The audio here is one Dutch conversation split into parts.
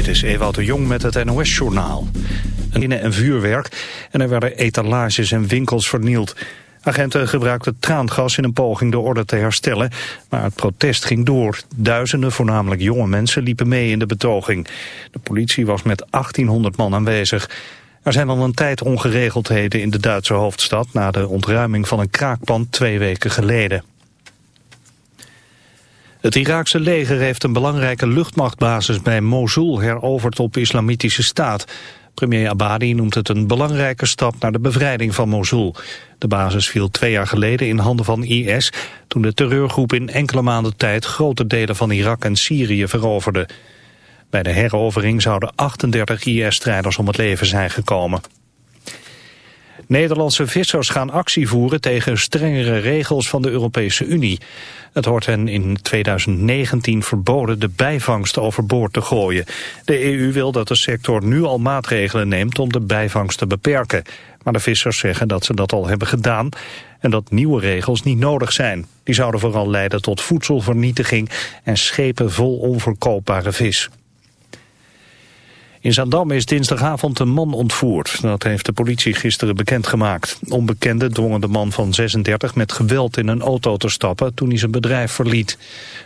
Dit is Ewout de Jong met het NOS-journaal. Binnen- en vuurwerk en er werden etalages en winkels vernield. Agenten gebruikten traangas in een poging de orde te herstellen, maar het protest ging door. Duizenden, voornamelijk jonge mensen, liepen mee in de betoging. De politie was met 1800 man aanwezig. Er zijn al een tijd ongeregeldheden in de Duitse hoofdstad... na de ontruiming van een kraakpand twee weken geleden. Het Iraakse leger heeft een belangrijke luchtmachtbasis bij Mosul heroverd op islamitische staat. Premier Abadi noemt het een belangrijke stap naar de bevrijding van Mosul. De basis viel twee jaar geleden in handen van IS... toen de terreurgroep in enkele maanden tijd grote delen van Irak en Syrië veroverde. Bij de herovering zouden 38 IS-strijders om het leven zijn gekomen. Nederlandse vissers gaan actie voeren tegen strengere regels van de Europese Unie. Het wordt hen in 2019 verboden de bijvangst overboord te gooien. De EU wil dat de sector nu al maatregelen neemt om de bijvangst te beperken. Maar de vissers zeggen dat ze dat al hebben gedaan en dat nieuwe regels niet nodig zijn. Die zouden vooral leiden tot voedselvernietiging en schepen vol onverkoopbare vis. In Zandam is dinsdagavond een man ontvoerd. Dat heeft de politie gisteren bekendgemaakt. Onbekenden dwongen de man van 36 met geweld in een auto te stappen toen hij zijn bedrijf verliet.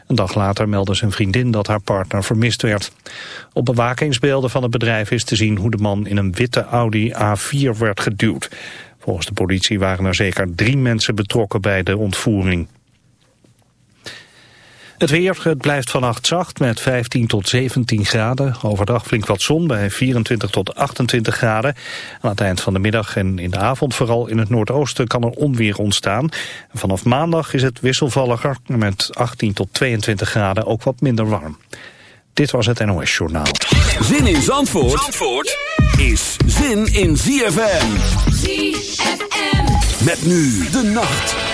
Een dag later meldde zijn vriendin dat haar partner vermist werd. Op bewakingsbeelden van het bedrijf is te zien hoe de man in een witte Audi A4 werd geduwd. Volgens de politie waren er zeker drie mensen betrokken bij de ontvoering. Het weer, het blijft vannacht zacht met 15 tot 17 graden. Overdag flink wat zon bij 24 tot 28 graden. Aan het eind van de middag en in de avond vooral in het noordoosten kan er onweer ontstaan. En vanaf maandag is het wisselvalliger met 18 tot 22 graden ook wat minder warm. Dit was het NOS Journaal. Zin in Zandvoort, Zandvoort is zin in ZFM. ZFM. Met nu de nacht.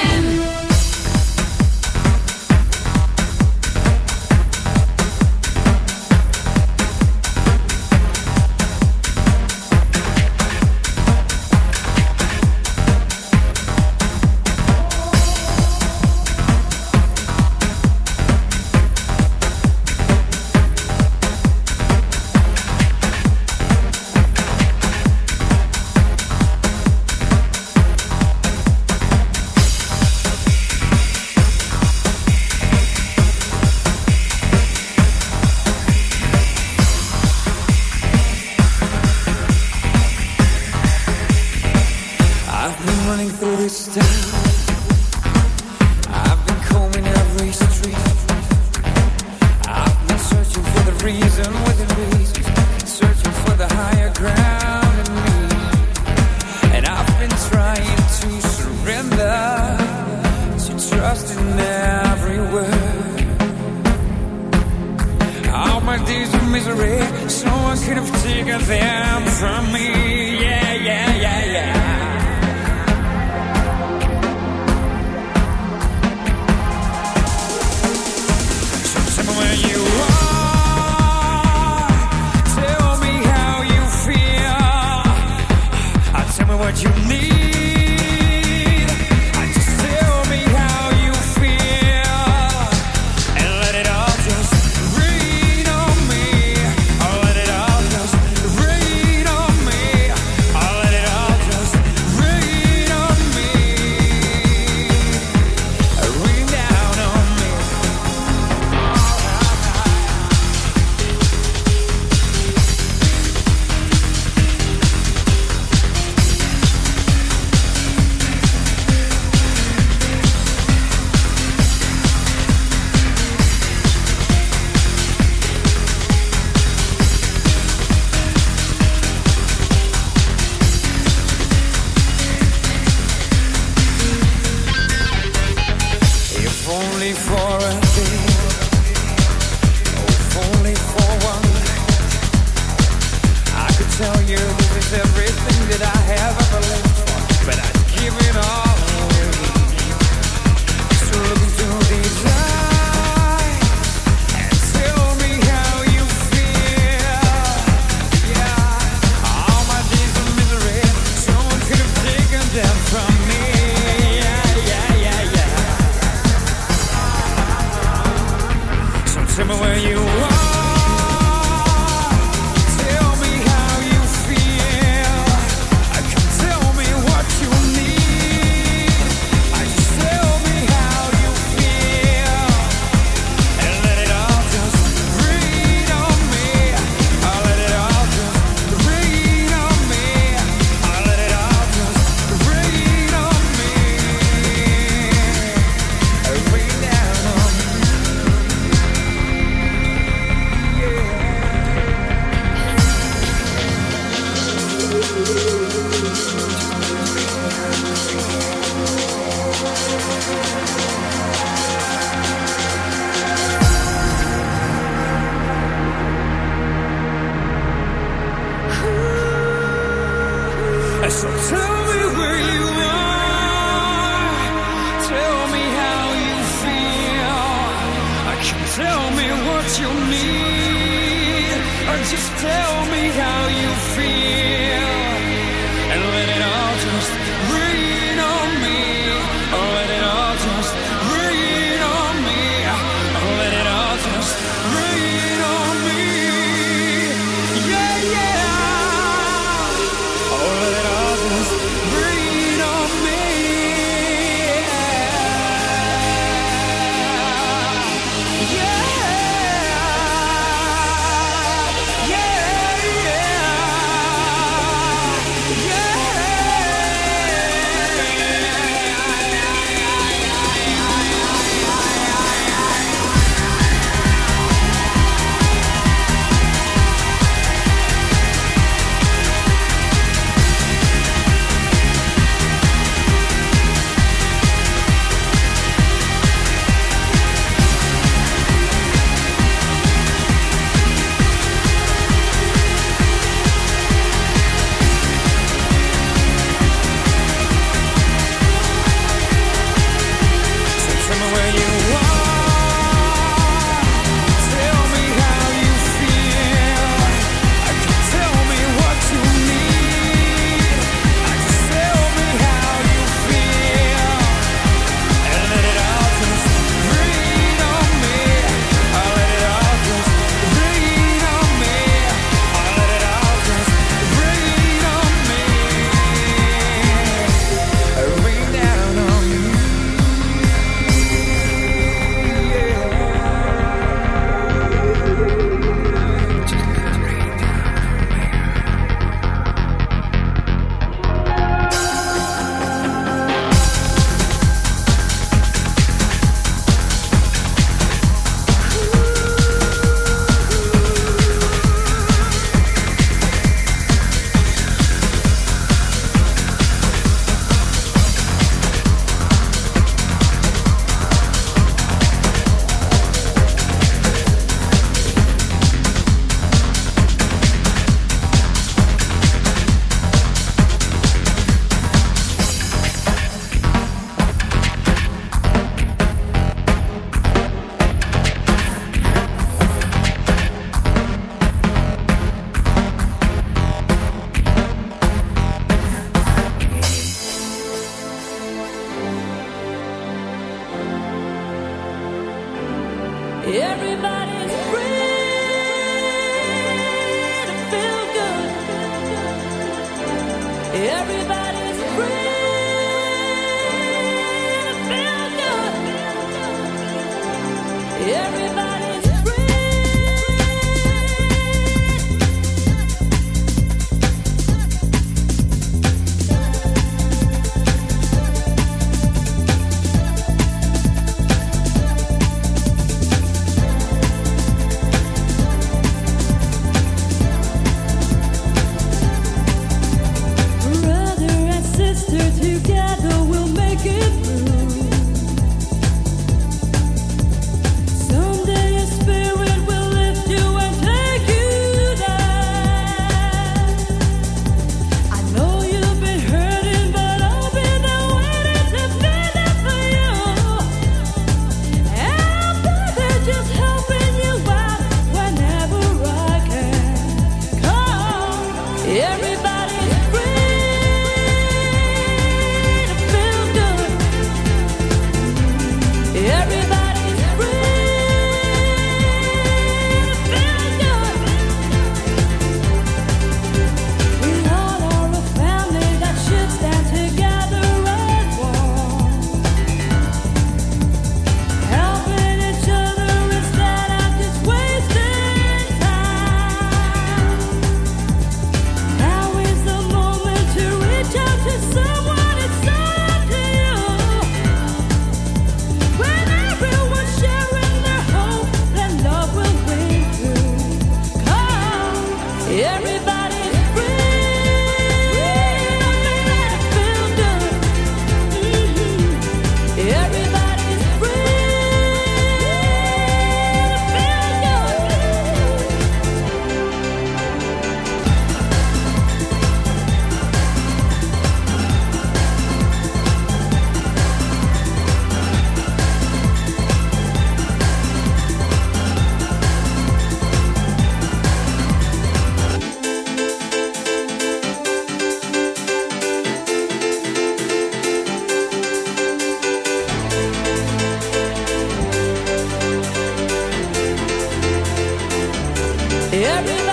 É Every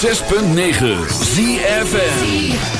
106.9 ZFM.